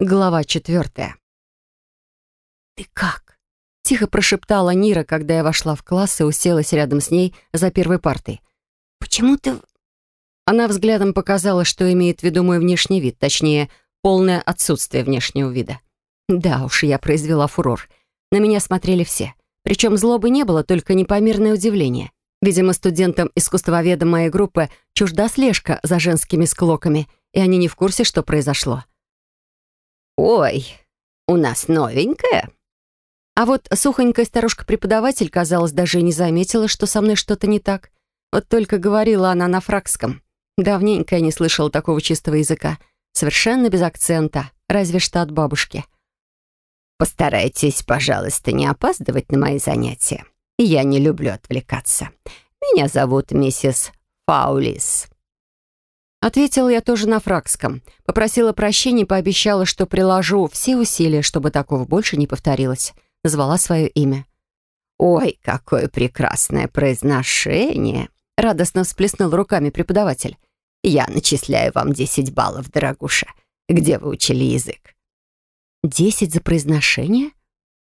Глава четвертая. «Ты как?» — тихо прошептала Нира, когда я вошла в класс и уселась рядом с ней за первой партой. «Почему ты...» Она взглядом показала, что имеет в виду мой внешний вид, точнее, полное отсутствие внешнего вида. Да уж, я произвела фурор. На меня смотрели все. Причем злобы не было, только непомерное удивление. Видимо, студентам искусствоведа моей группы чужда слежка за женскими склоками, и они не в курсе, что произошло. «Ой, у нас новенькая?» А вот сухонькая старушка-преподаватель, казалось, даже и не заметила, что со мной что-то не так. Вот только говорила она на фракском. Давненько я не слышала такого чистого языка. Совершенно без акцента, разве что от бабушки. «Постарайтесь, пожалуйста, не опаздывать на мои занятия. Я не люблю отвлекаться. Меня зовут миссис Фаулис». Ответила я тоже на фракском. Попросила прощения и пообещала, что приложу все усилия, чтобы такого больше не повторилось. Назвала свое имя. «Ой, какое прекрасное произношение!» Радостно всплеснул руками преподаватель. «Я начисляю вам 10 баллов, дорогуша. Где вы учили язык?» «Десять за произношение?»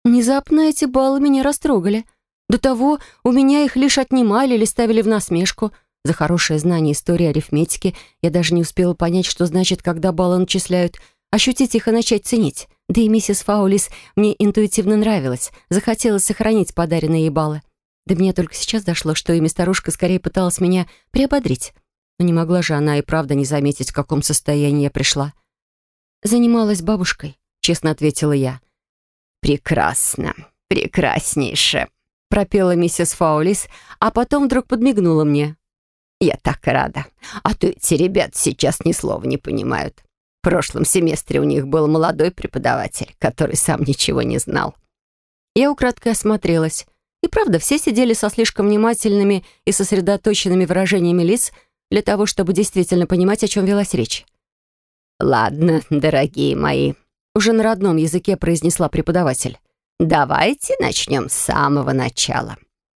Внезапно эти баллы меня растрогали. До того у меня их лишь отнимали или ставили в насмешку — за хорошее знание истории арифметики я даже не успела понять, что значит, когда баллы начисляют, ощутить их и начать ценить. Да и миссис Фаулис мне интуитивно нравилась, захотелось сохранить подаренные ей баллы. До меня только сейчас дошло, что ими старушка скорее пыталась меня приободрить. Но не могла же она и правда не заметить, в каком состоянии я пришла. «Занималась бабушкой», — честно ответила я. «Прекрасно, прекраснейше», — пропела миссис Фаулис, а потом вдруг подмигнула мне. Я так рада. А то эти ребята сейчас ни слова не понимают. В прошлом семестре у них был молодой преподаватель, который сам ничего не знал. Я украдкой осмотрелась. И правда, все сидели со слишком внимательными и сосредоточенными выражениями лиц для того, чтобы действительно понимать, о чем велась речь. «Ладно, дорогие мои», — уже на родном языке произнесла преподаватель. «Давайте начнем с самого начала».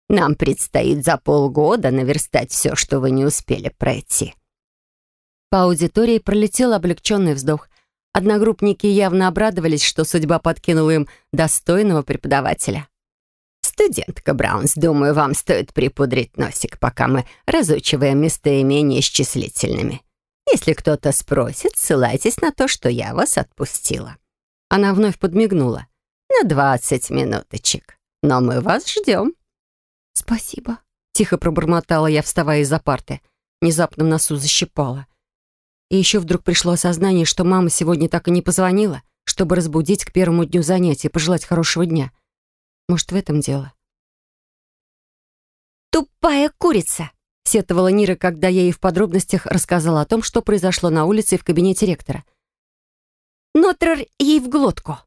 Нам предстоит за полгода наверстать все, что вы не успели пройти». По аудитории пролетел облегченный вздох. Одногруппники явно обрадовались, что судьба подкинула им достойного преподавателя. «Студентка Браунс, думаю, вам стоит припудрить носик, пока мы разучиваем местоимения с числительными. Если кто-то спросит, ссылайтесь на то, что я вас отпустила». Она вновь подмигнула. «На двадцать минуточек. Но мы вас ждем». «Спасибо», — тихо пробормотала я, вставая из-за парты. Внезапно носу защипала. И еще вдруг пришло осознание, что мама сегодня так и не позвонила, чтобы разбудить к первому дню занятия и пожелать хорошего дня. Может, в этом дело? «Тупая курица!» — сетовала Нира, когда я ей в подробностях рассказала о том, что произошло на улице и в кабинете ректора. «Нотрер ей в глотку!»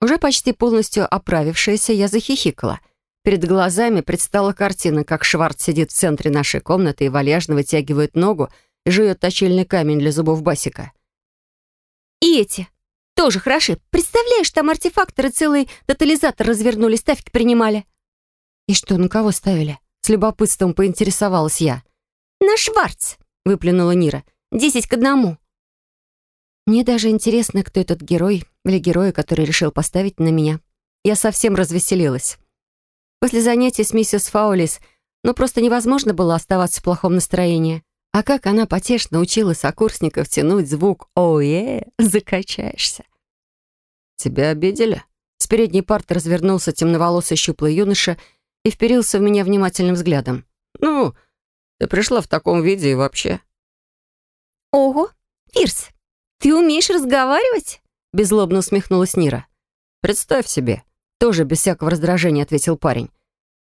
Уже почти полностью оправившаяся, я захихикала — Перед глазами предстала картина, как Шварц сидит в центре нашей комнаты и вальяжно вытягивает ногу и жует точильный камень для зубов Басика. «И эти тоже хороши. Представляешь, там артефакторы целый тотализатор развернули, ставки принимали». «И что, на кого ставили?» С любопытством поинтересовалась я. «На Шварц», — выплюнула Нира. «Десять к одному». Мне даже интересно, кто этот герой или герои, который решил поставить на меня. Я совсем развеселилась. После занятий с миссис Фаулис ну просто невозможно было оставаться в плохом настроении. А как она потешно учила сокурсников тянуть звук «Оуе», закачаешься. «Тебя обидели?» С передней парты развернулся темноволосый щуплый юноша и вперился в меня внимательным взглядом. «Ну, ты пришла в таком виде и вообще». «Ого, Фирс, ты умеешь разговаривать?» Беззлобно усмехнулась Нира. «Представь себе, тоже без всякого раздражения ответил парень.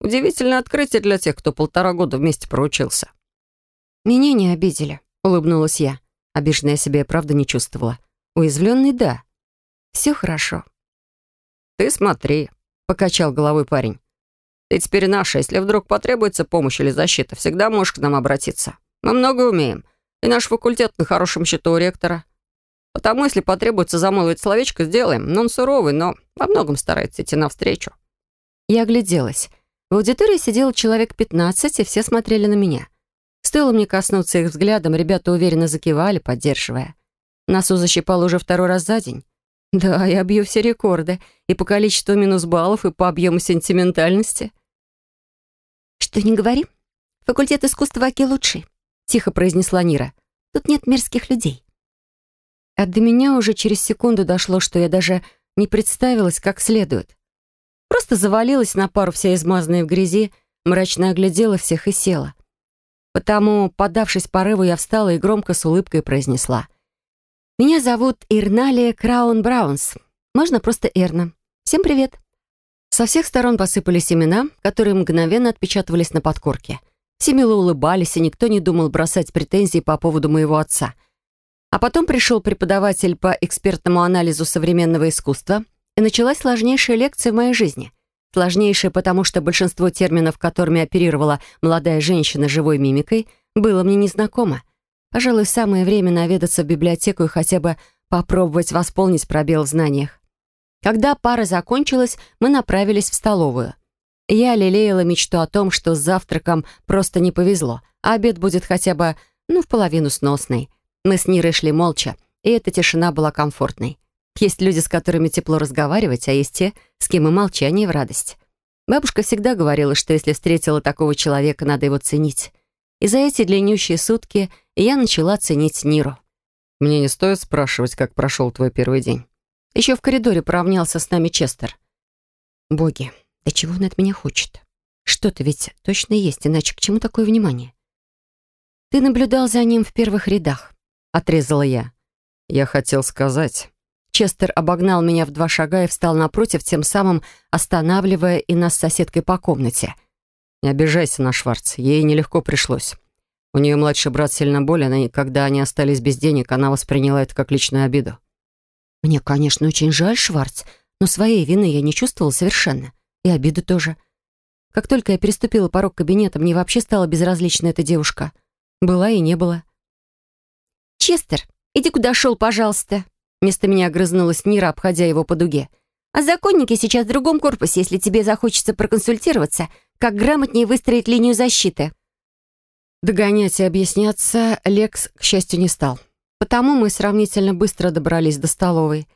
Удивительное открытие для тех, кто полтора года вместе проучился. «Меня не обидели», — улыбнулась я. Обиженная себя и правда не чувствовала. Уязвленный — да. Все хорошо. «Ты смотри», — покачал головой парень. «Ты теперь наша. Если вдруг потребуется помощь или защита, всегда можешь к нам обратиться. Мы много умеем. И наш факультет на хорошем счету у ректора. Потому, если потребуется замолвить словечко, сделаем. Но он суровый, но во многом старается идти навстречу». Я огляделась. В аудитории сидело человек 15, и все смотрели на меня. Стоило мне коснуться их взглядом, ребята уверенно закивали, поддерживая. Носу защипало уже второй раз за день. Да, я бью все рекорды. И по количеству минус баллов, и по объему сентиментальности. «Что не говори, факультет искусства Аки лучший», — тихо произнесла Нира. «Тут нет мерзких людей». А до меня уже через секунду дошло, что я даже не представилась как следует. Просто завалилась на пару вся измазанная в грязи, мрачно оглядела всех и села. Потому, подавшись порыву, я встала и громко с улыбкой произнесла. «Меня зовут Ирналия Краун Браунс. Можно просто Эрна. Всем привет». Со всех сторон посыпались имена, которые мгновенно отпечатывались на подкорке. Все мило улыбались, и никто не думал бросать претензии по поводу моего отца. А потом пришел преподаватель по экспертному анализу современного искусства, и началась сложнейшая лекция в моей жизни. Сложнейшая, потому что большинство терминов, которыми оперировала молодая женщина живой мимикой, было мне незнакомо. Пожалуй, самое время наведаться в библиотеку и хотя бы попробовать восполнить пробел в знаниях. Когда пара закончилась, мы направились в столовую. Я лелеяла мечту о том, что с завтраком просто не повезло, а обед будет хотя бы, ну, в половину сносный. Мы с Нирой шли молча, и эта тишина была комфортной. Есть люди, с которыми тепло разговаривать, а есть те, с кем и молчание в радость. Бабушка всегда говорила, что если встретила такого человека, надо его ценить. И за эти длиннющие сутки я начала ценить Ниру. «Мне не стоит спрашивать, как прошел твой первый день». Еще в коридоре поравнялся с нами Честер. «Боги, да чего он от меня хочет? Что-то ведь точно есть, иначе к чему такое внимание?» «Ты наблюдал за ним в первых рядах», — отрезала я. «Я хотел сказать...» Честер обогнал меня в два шага и встал напротив, тем самым останавливая и нас с соседкой по комнате. «Не обижайся на Шварц, ей нелегко пришлось. У нее младший брат сильно болен, и когда они остались без денег, она восприняла это как личную обиду». «Мне, конечно, очень жаль, Шварц, но своей вины я не чувствовала совершенно. И обиды тоже. Как только я переступила порог кабинета, мне вообще стала безразлична эта девушка. Была и не было». «Честер, иди куда шел, пожалуйста», Вместо меня огрызнулась Нира, обходя его по дуге. «А законники сейчас в другом корпусе, если тебе захочется проконсультироваться, как грамотнее выстроить линию защиты». Догонять и объясняться Лекс, к счастью, не стал. Потому мы сравнительно быстро добрались до столовой.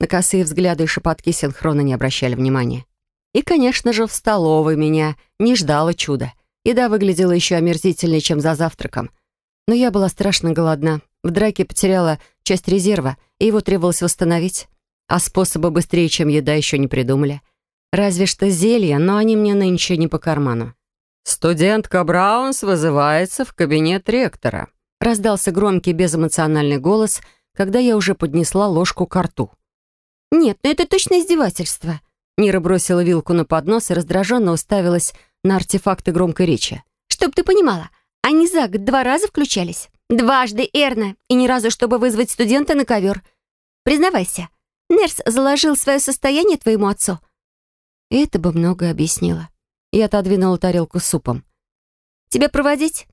На косые взгляды и шепотки синхронно не обращали внимания. И, конечно же, в столовой меня не ждало чуда. Еда выглядела еще омерзительнее, чем за завтраком. Но я была страшно голодна. В драке потеряла часть резерва, и его требовалось восстановить. А способа быстрее, чем еда, еще не придумали. Разве что зелья, но они мне нынче не по карману. «Студентка Браунс вызывается в кабинет ректора», раздался громкий безэмоциональный голос, когда я уже поднесла ложку к рту. «Нет, ну это точно издевательство». Нира бросила вилку на поднос и раздраженно уставилась на артефакты громкой речи. «Чтоб ты понимала, они за год два раза включались. Дважды, Эрна, и ни разу, чтобы вызвать студента на ковер. Признавайся, Нерс заложил свое состояние твоему отцу. Это бы многое объяснило. Я отодвинула тарелку с супом. Тебя проводить?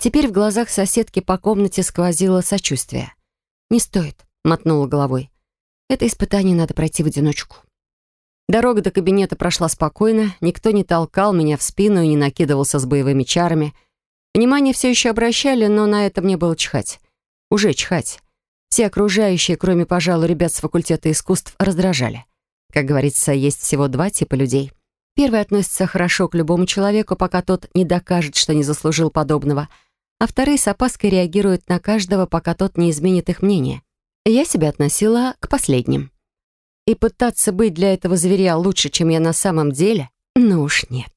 Теперь в глазах соседки по комнате сквозило сочувствие. «Не стоит», — мотнула головой. «Это испытание надо пройти в одиночку». Дорога до кабинета прошла спокойно, никто не толкал меня в спину и не накидывался с боевыми чарами — Внимание все еще обращали, но на это мне было чихать. Уже чихать. Все окружающие, кроме, пожалуй, ребят с факультета искусств, раздражали. Как говорится, есть всего два типа людей. Первый относится хорошо к любому человеку, пока тот не докажет, что не заслужил подобного, а вторые с опаской реагируют на каждого, пока тот не изменит их мнение. Я себя относила к последним. И пытаться быть для этого зверя лучше, чем я на самом деле, ну уж нет.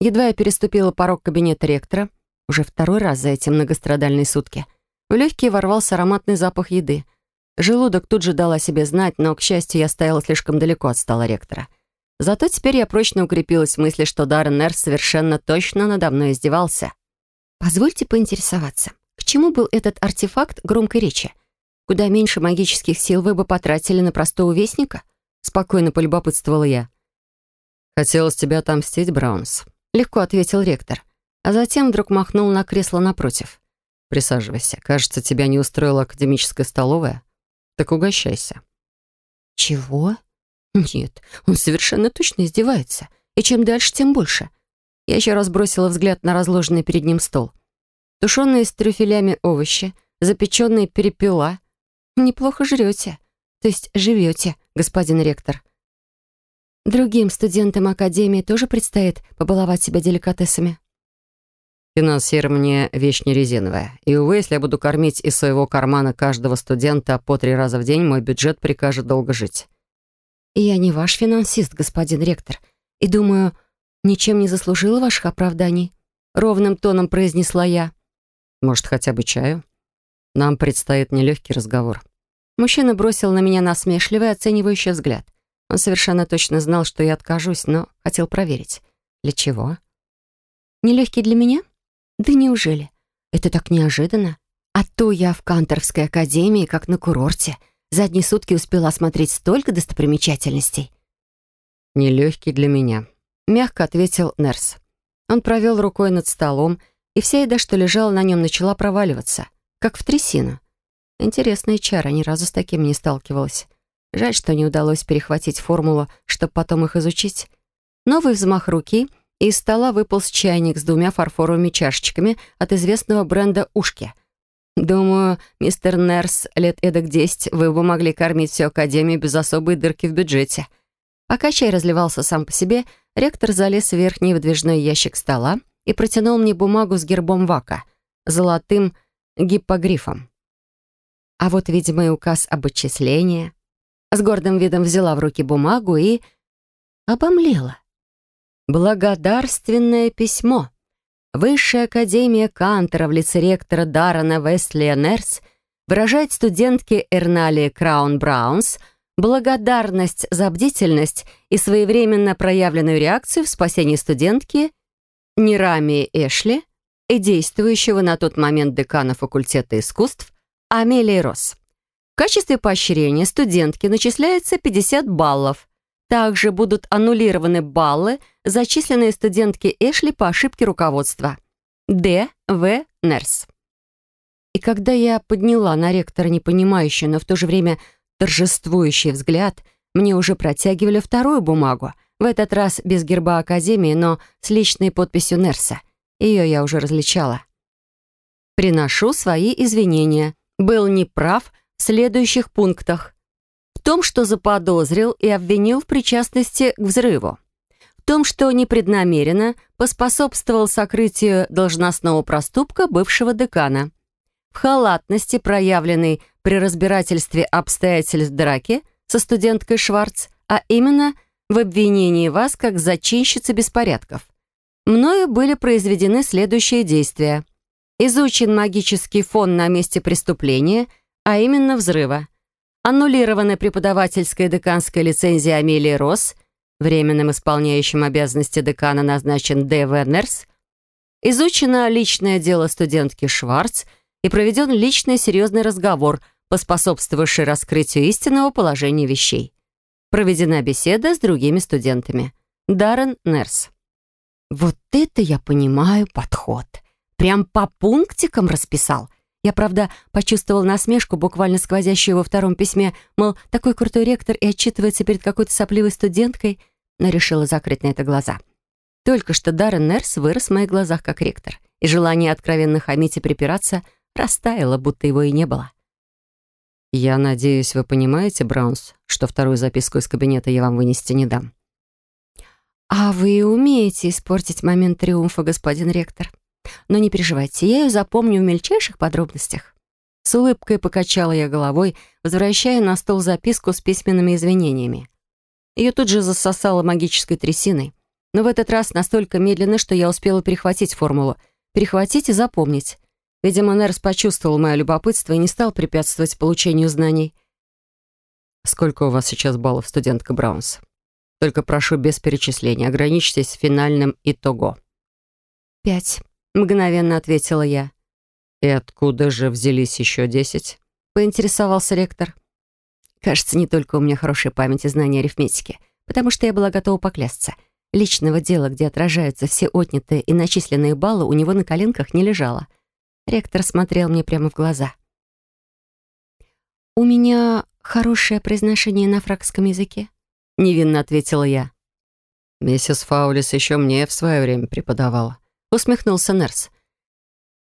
Едва я переступила порог кабинета ректора, уже второй раз за эти многострадальные сутки. В легкие ворвался ароматный запах еды. Желудок тут же дал о себе знать, но, к счастью, я стояла слишком далеко от стола ректора. Зато теперь я прочно укрепилась в мысли, что Даррен Эрс совершенно точно надо мной издевался. «Позвольте поинтересоваться, к чему был этот артефакт громкой речи? Куда меньше магических сил вы бы потратили на простого вестника?» Спокойно полюбопытствовала я. «Хотелось тебя отомстить, Браунс», — легко ответил ректор а затем вдруг махнул на кресло напротив. «Присаживайся. Кажется, тебя не устроила академическая столовая. Так угощайся». «Чего? Нет, он совершенно точно издевается. И чем дальше, тем больше». Я еще раз бросила взгляд на разложенный перед ним стол. Тушеные с трюфелями овощи, запеченные перепела. «Неплохо жрете. то есть живете, господин ректор. Другим студентам Академии тоже предстоит побаловать себя деликатесами. Финансирование — вещь не резиновая. И, увы, если я буду кормить из своего кармана каждого студента по три раза в день, мой бюджет прикажет долго жить. Я не ваш финансист, господин ректор. И думаю, ничем не заслужила ваших оправданий. Ровным тоном произнесла я. Может, хотя бы чаю? Нам предстоит нелегкий разговор. Мужчина бросил на меня насмешливый, оценивающий взгляд. Он совершенно точно знал, что я откажусь, но хотел проверить. Для чего? Нелегкий для меня? Да неужели? Это так неожиданно. А то я в Канторовской академии, как на курорте. За одни сутки успела осмотреть столько достопримечательностей. «Нелегкий для меня», — мягко ответил Нерс. Он провел рукой над столом, и вся еда, что лежала на нем, начала проваливаться, как в трясину. Интересная чара, ни разу с таким не сталкивалась. Жаль, что не удалось перехватить формулу, чтобы потом их изучить. Новый взмах руки — из стола выполз чайник с двумя фарфоровыми чашечками от известного бренда «Ушки». Думаю, мистер Нерс, лет эдак десять, вы бы могли кормить всю Академию без особой дырки в бюджете. Пока чай разливался сам по себе, ректор залез в верхний выдвижной ящик стола и протянул мне бумагу с гербом ВАКа, золотым гиппогрифом. А вот, видимо, и указ об отчислении. С гордым видом взяла в руки бумагу и... обомлела. Благодарственное письмо. Высшая академия Кантера в лице ректора Даррена Вестлия Нерс выражает студентке Эрналии Краун Браунс благодарность за бдительность и своевременно проявленную реакцию в спасении студентки Нерами Эшли и действующего на тот момент декана факультета искусств Амелии Росс. В качестве поощрения студентке начисляется 50 баллов – также будут аннулированы баллы, зачисленные студентке Эшли по ошибке руководства. Д. В. Нерс. И когда я подняла на ректора непонимающий, но в то же время торжествующий взгляд, мне уже протягивали вторую бумагу, в этот раз без герба Академии, но с личной подписью Нерса. Ее я уже различала. Приношу свои извинения. Был неправ в следующих пунктах том, что заподозрил и обвинил в причастности к взрыву. Том, что непреднамеренно поспособствовал сокрытию должностного проступка бывшего декана. В халатности, проявленной при разбирательстве обстоятельств драки со студенткой Шварц, а именно в обвинении вас как зачинщицы беспорядков. Мною были произведены следующие действия. Изучен магический фон на месте преступления, а именно взрыва аннулирована преподавательская деканская лицензия Амелии Росс, временным исполняющим обязанности декана назначен Д. Веннерс, изучено личное дело студентки Шварц и проведен личный серьезный разговор, поспособствовавший раскрытию истинного положения вещей. Проведена беседа с другими студентами. Даррен Нерс. Вот это я понимаю подход. Прям по пунктикам расписал. Я, правда, почувствовал насмешку, буквально сквозящую во втором письме, мол, такой крутой ректор и отчитывается перед какой-то сопливой студенткой, но решила закрыть на это глаза. Только что Даррен Нерс вырос в моих глазах как ректор, и желание откровенно хамить и припираться растаяло, будто его и не было. «Я надеюсь, вы понимаете, Браунс, что вторую записку из кабинета я вам вынести не дам». «А вы умеете испортить момент триумфа, господин ректор», но не переживайте, я ее запомню в мельчайших подробностях». С улыбкой покачала я головой, возвращая на стол записку с письменными извинениями. Ее тут же засосало магической трясиной, но в этот раз настолько медленно, что я успела перехватить формулу. Перехватить и запомнить. Видимо, Нерс почувствовал мое любопытство и не стал препятствовать получению знаний. «Сколько у вас сейчас баллов, студентка Браунс? Только прошу без перечисления, ограничьтесь финальным итого». «Пять», Мгновенно ответила я. «И откуда же взялись еще десять?» Поинтересовался ректор. Кажется, не только у меня хорошая память и знания арифметики, потому что я была готова поклясться. Личного дела, где отражаются все отнятые и начисленные баллы, у него на коленках не лежало. Ректор смотрел мне прямо в глаза. «У меня хорошее произношение на фракском языке», — невинно ответила я. «Миссис Фаулис еще мне в свое время преподавала усмехнулся Нерс.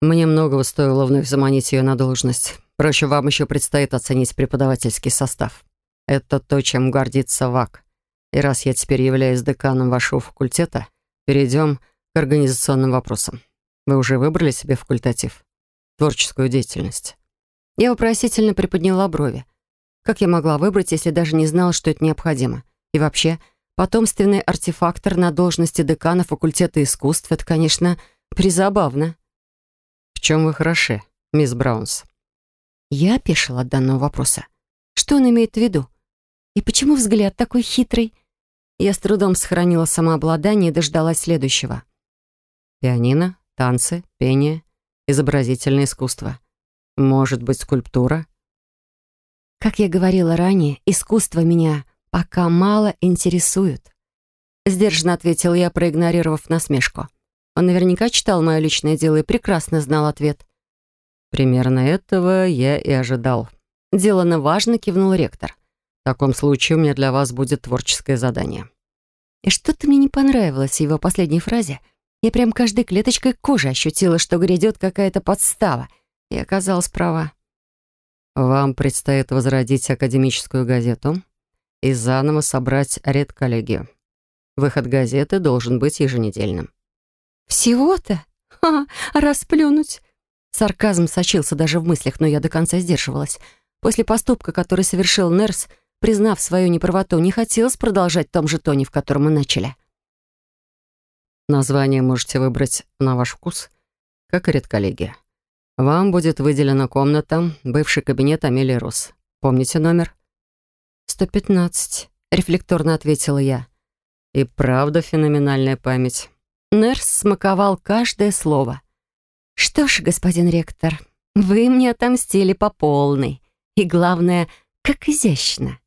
«Мне многого стоило вновь заманить ее на должность. Проще вам еще предстоит оценить преподавательский состав». Это то, чем гордится ВАК. И раз я теперь являюсь деканом вашего факультета, перейдем к организационным вопросам. Вы уже выбрали себе факультатив? Творческую деятельность?» Я вопросительно приподняла брови. Как я могла выбрать, если даже не знала, что это необходимо? И вообще, потомственный артефактор на должности декана факультета искусств — это, конечно, призабавно. «В чем вы хороши, мисс Браунс?» Я опешила от данного вопроса. Что он имеет в виду? И почему взгляд такой хитрый? Я с трудом сохранила самообладание и дождалась следующего. Пианино, танцы, пение, изобразительное искусство. Может быть, скульптура? Как я говорила ранее, искусство меня пока мало интересует. Сдержанно ответил я, проигнорировав насмешку. Он наверняка читал мое личное дело и прекрасно знал ответ. Примерно этого я и ожидал. Делано важно, кивнул ректор. В таком случае у меня для вас будет творческое задание. И что-то мне не понравилось в его последней фразе — я прям каждой клеточкой кожи ощутила, что грядет какая-то подстава, и оказалась права. Вам предстоит возродить академическую газету и заново собрать редколлегию. Выход газеты должен быть еженедельным. «Всего-то? Ха, расплюнуть!» Сарказм сочился даже в мыслях, но я до конца сдерживалась. После поступка, который совершил Нерс, признав свою неправоту, не хотелось продолжать в том же тоне, в котором мы начали. Название можете выбрать на ваш вкус, как и редколлегия. Вам будет выделена комната, бывший кабинет Амелии Рос. Помните номер? «115», — рефлекторно ответила я. И правда феноменальная память. Нерс смаковал каждое слово. «Что ж, господин ректор, вы мне отомстили по полной. И главное, как изящно».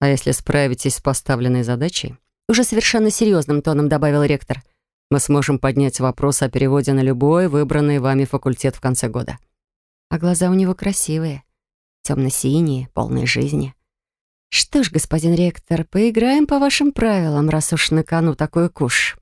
А если справитесь с поставленной задачей, уже совершенно серьезным тоном добавил ректор. «Мы сможем поднять вопрос о переводе на любой выбранный вами факультет в конце года». А глаза у него красивые, темно-синие, полные жизни. «Что ж, господин ректор, поиграем по вашим правилам, раз уж на кону такой куш».